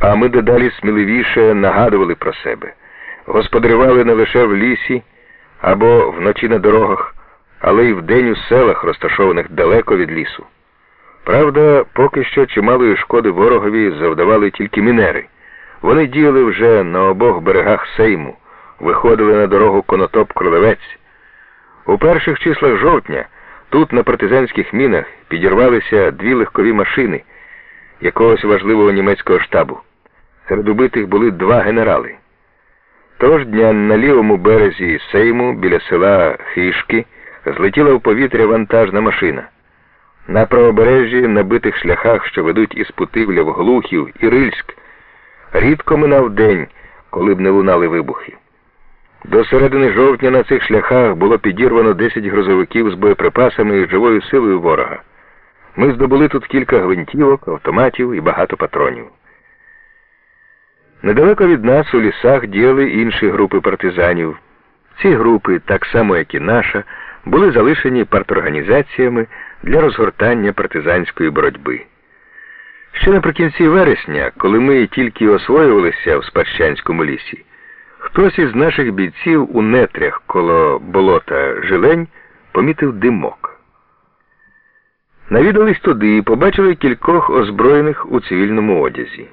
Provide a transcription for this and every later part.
А ми дедалі сміливіше нагадували про себе. Господарювали не лише в лісі або вночі на дорогах, але й вдень у селах, розташованих далеко від лісу. Правда, поки що чималої шкоди ворогові завдавали тільки мінери. Вони діяли вже на обох берегах Сейму, виходили на дорогу конотоп Кролевець. У перших числах жовтня тут на партизанських мінах підірвалися дві легкові машини якогось важливого німецького штабу. Серед убитих були два генерали. Того ж дня на лівому березі Сейму біля села Хишки злетіла в повітря вантажна машина. На правобережжі на битих шляхах, що ведуть із Путивля в Глухів і Рильськ, рідко минав день, коли б не лунали вибухи. До середини жовтня на цих шляхах було підірвано 10 грузовиків з боєприпасами і живою силою ворога. Ми здобули тут кілька гвинтівок, автоматів і багато патронів. Недалеко від нас у лісах діяли інші групи партизанів. Ці групи, так само як і наша, були залишені парторганізаціями для розгортання партизанської боротьби. Ще наприкінці вересня, коли ми тільки освоювалися в Спадщанському лісі, хтось із наших бійців у нетрях коло болота Жилень помітив димок. Навідались туди і побачили кількох озброєних у цивільному одязі.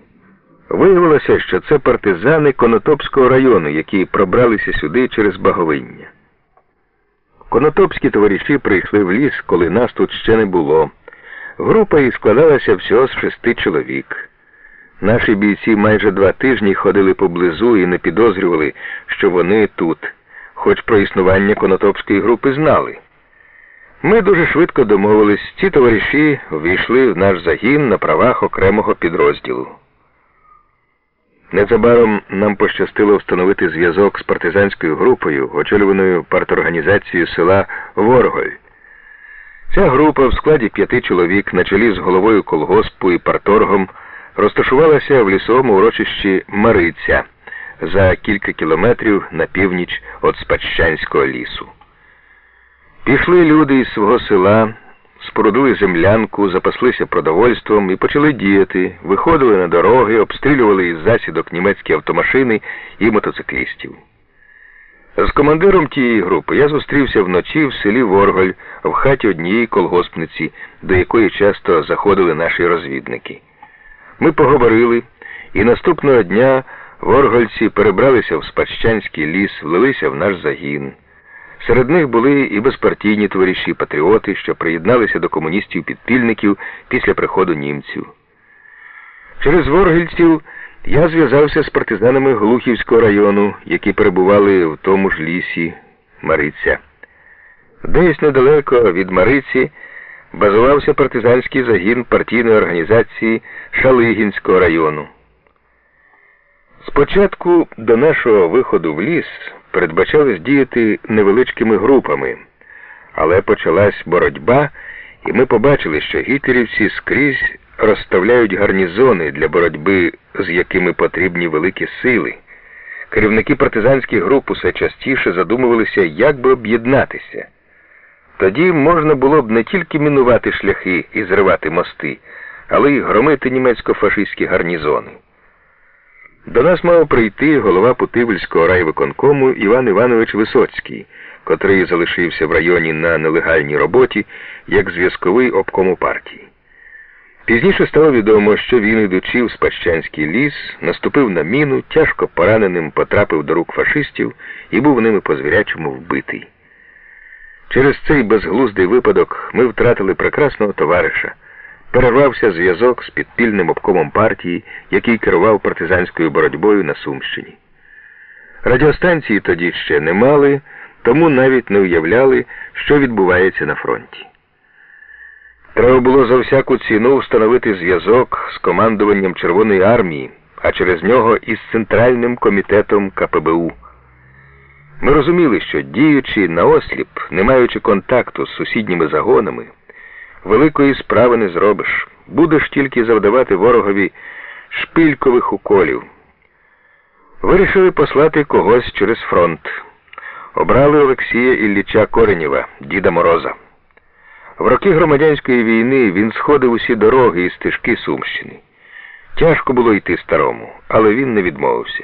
Виявилося, що це партизани Конотопського району, які пробралися сюди через баговиння. Конотопські товариші прийшли в ліс, коли нас тут ще не було. Група і складалася всього з шести чоловік. Наші бійці майже два тижні ходили поблизу і не підозрювали, що вони тут, хоч про існування Конотопської групи знали. Ми дуже швидко домовились, ці товариші ввійшли в наш загін на правах окремого підрозділу. Незабаром нам пощастило встановити зв'язок з партизанською групою, очолюваною парторганізацією села Ворголь. Ця група в складі п'яти чоловік на чолі з головою колгоспу і парторгом розташувалася в лісовому урочищі Мариця за кілька кілометрів на північ від Спадщанського лісу. Пішли люди із свого села, спорудили землянку, запаслися продовольством і почали діяти, виходили на дороги, обстрілювали із засідок німецькі автомашини і мотоциклістів. З командиром тієї групи я зустрівся вночі в селі Ворголь в хаті однієї колгоспниці, до якої часто заходили наші розвідники. Ми поговорили, і наступного дня воргольці перебралися в Спадщанський ліс, влилися в наш загін. Серед них були і безпартійні товариші, патріоти, що приєдналися до комуністів-підпільників після приходу німців. Через воргельців я зв'язався з партизанами Глухівського району, які перебували в тому ж лісі Мариця. Десь недалеко від Мариці базувався партизанський загін партійної організації Шалигінського району. Спочатку до нашого виходу в ліс передбачалось діяти невеличкими групами, але почалась боротьба, і ми побачили, що гітлерівці скрізь розставляють гарнізони для боротьби, з якими потрібні великі сили. Керівники партизанських груп усе частіше задумувалися, як би об'єднатися. Тоді можна було б не тільки мінувати шляхи і зривати мости, але й громити німецько-фашистські гарнізони. До нас мав прийти голова Путивльського райвиконкому Іван Іванович Висоцький, котрий залишився в районі на нелегальній роботі як зв'язковий обкому партії. Пізніше стало відомо, що він, ідучи в Спадщанський ліс, наступив на міну, тяжко пораненим потрапив до рук фашистів і був ними по звірячому вбитий. Через цей безглуздий випадок ми втратили прекрасного товариша. Перервався зв'язок з підпільним обкомом партії, який керував партизанською боротьбою на Сумщині. Радіостанції тоді ще не мали, тому навіть не уявляли, що відбувається на фронті. Треба було за всяку ціну встановити зв'язок з командуванням Червоної армії, а через нього із Центральним комітетом КПБУ. Ми розуміли, що діючи наосліп, не маючи контакту з сусідніми загонами, великої справи не зробиш. Будеш тільки завдавати ворогові шпилькових уколів. Вирішили послати когось через фронт. Обрали Олексія Ілліча Коренєва, Діда Мороза. В роки громадянської війни він сходив усі дороги і стежки Сумщини. Тяжко було йти старому, але він не відмовився.